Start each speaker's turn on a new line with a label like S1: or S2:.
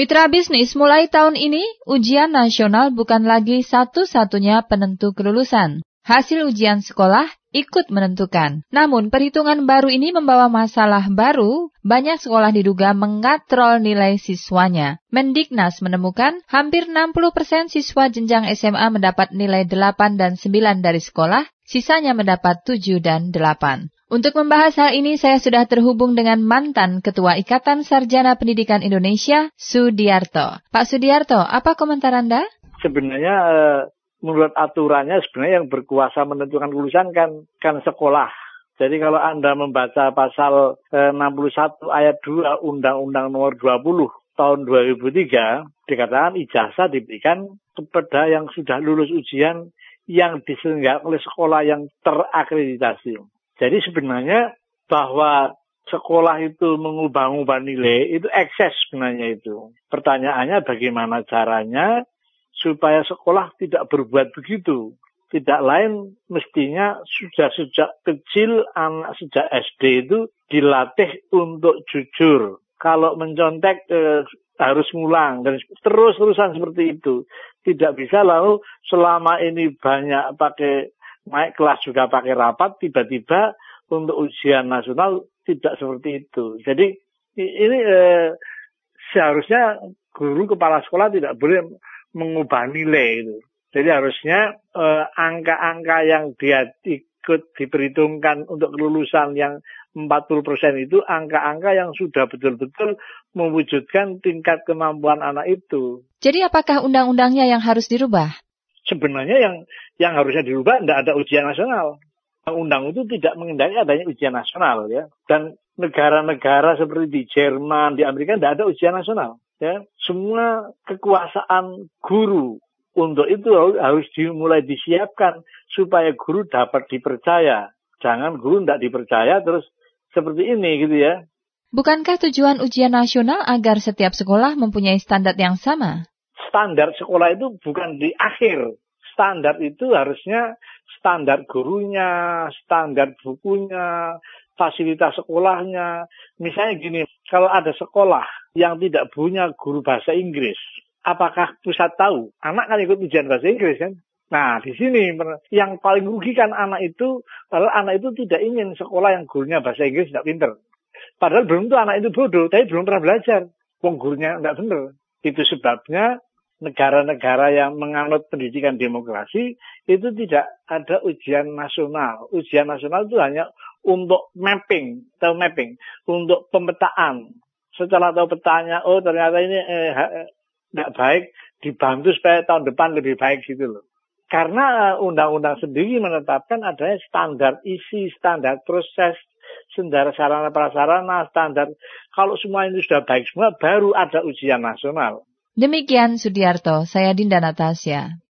S1: Mitra bisnis, mulai tahun ini, ujian nasional bukan lagi satu-satunya penentu kelulusan. Hasil ujian sekolah ikut menentukan. Namun, perhitungan baru ini membawa masalah baru. Banyak sekolah diduga mengatrol nilai siswanya. Mendiknas menemukan hampir 60% siswa jenjang SMA mendapat nilai 8 dan 9 dari sekolah, sisanya mendapat 7 dan 8. Untuk membahas hal ini, saya sudah terhubung dengan mantan Ketua Ikatan Sarjana Pendidikan Indonesia, Sudiarto. Pak Sudiarto, apa komentar Anda?
S2: Sebenarnya eh, menurut aturannya sebenarnya yang berkuasa menentukan lulusan kan kan sekolah. Jadi kalau Anda membaca pasal 61 eh, ayat 2 Undang-Undang nomor 20 tahun 2003, dikatakan ijazah diberikan kepada yang sudah lulus ujian yang diselenggarakan oleh sekolah yang terakreditasi. Jadi sebenarnya bahwa sekolah itu mengubah-ubah nilai itu ekses sebenarnya itu. Pertanyaannya bagaimana caranya supaya sekolah tidak berbuat begitu. Tidak lain mestinya sudah sejak kecil anak sejak SD itu dilatih untuk jujur. Kalau mencontek eh, harus ngulang dan terus-terusan seperti itu. Tidak bisa lalu selama ini banyak pakai naik kelas juga pakai rapat, tiba-tiba untuk ujian nasional tidak seperti itu. Jadi ini eh, seharusnya guru kepala sekolah tidak boleh mengubah nilai itu. Jadi harusnya eh, angka-angka eh, yang dia ikut diperhitungkan untuk kelulusan yang 40% itu angka-angka yang sudah betul-betul mewujudkan tingkat kemampuan anak itu.
S1: Jadi apakah undang-undangnya yang harus dirubah?
S2: sebenarnya yang yang harusnya dirubah tidak ada ujian nasional. Undang itu tidak mengendaki adanya ujian nasional ya. Dan negara-negara seperti di Jerman, di Amerika tidak ada ujian nasional. Ya, semua kekuasaan guru untuk itu harus dimulai disiapkan supaya guru dapat dipercaya. Jangan guru tidak dipercaya terus seperti ini gitu ya.
S1: Bukankah tujuan ujian nasional agar setiap sekolah mempunyai standar yang sama?
S2: standar sekolah itu bukan di akhir. Standar itu harusnya standar gurunya, standar bukunya, fasilitas sekolahnya. Misalnya gini, kalau ada sekolah yang tidak punya guru bahasa Inggris, apakah pusat tahu? Anak kan ikut ujian bahasa Inggris kan? Nah, di sini yang paling merugikan anak itu, padahal anak itu tidak ingin sekolah yang gurunya bahasa Inggris tidak pinter. Padahal belum tentu anak itu bodoh, tapi belum pernah belajar. Wong gurunya tidak benar. Itu sebabnya negara-negara yang menganut pendidikan demokrasi itu tidak ada ujian nasional. Ujian nasional itu hanya untuk mapping, atau mapping, untuk pemetaan. Setelah tahu petanya, oh ternyata ini eh, tidak baik, dibantu supaya tahun depan lebih baik gitu loh. Karena eh, undang-undang sendiri menetapkan adanya standar isi, standar proses, standar sarana prasarana, standar kalau semua ini sudah baik semua, baru ada ujian nasional.
S1: Demikian Sudiarto, saya Dinda Natasya.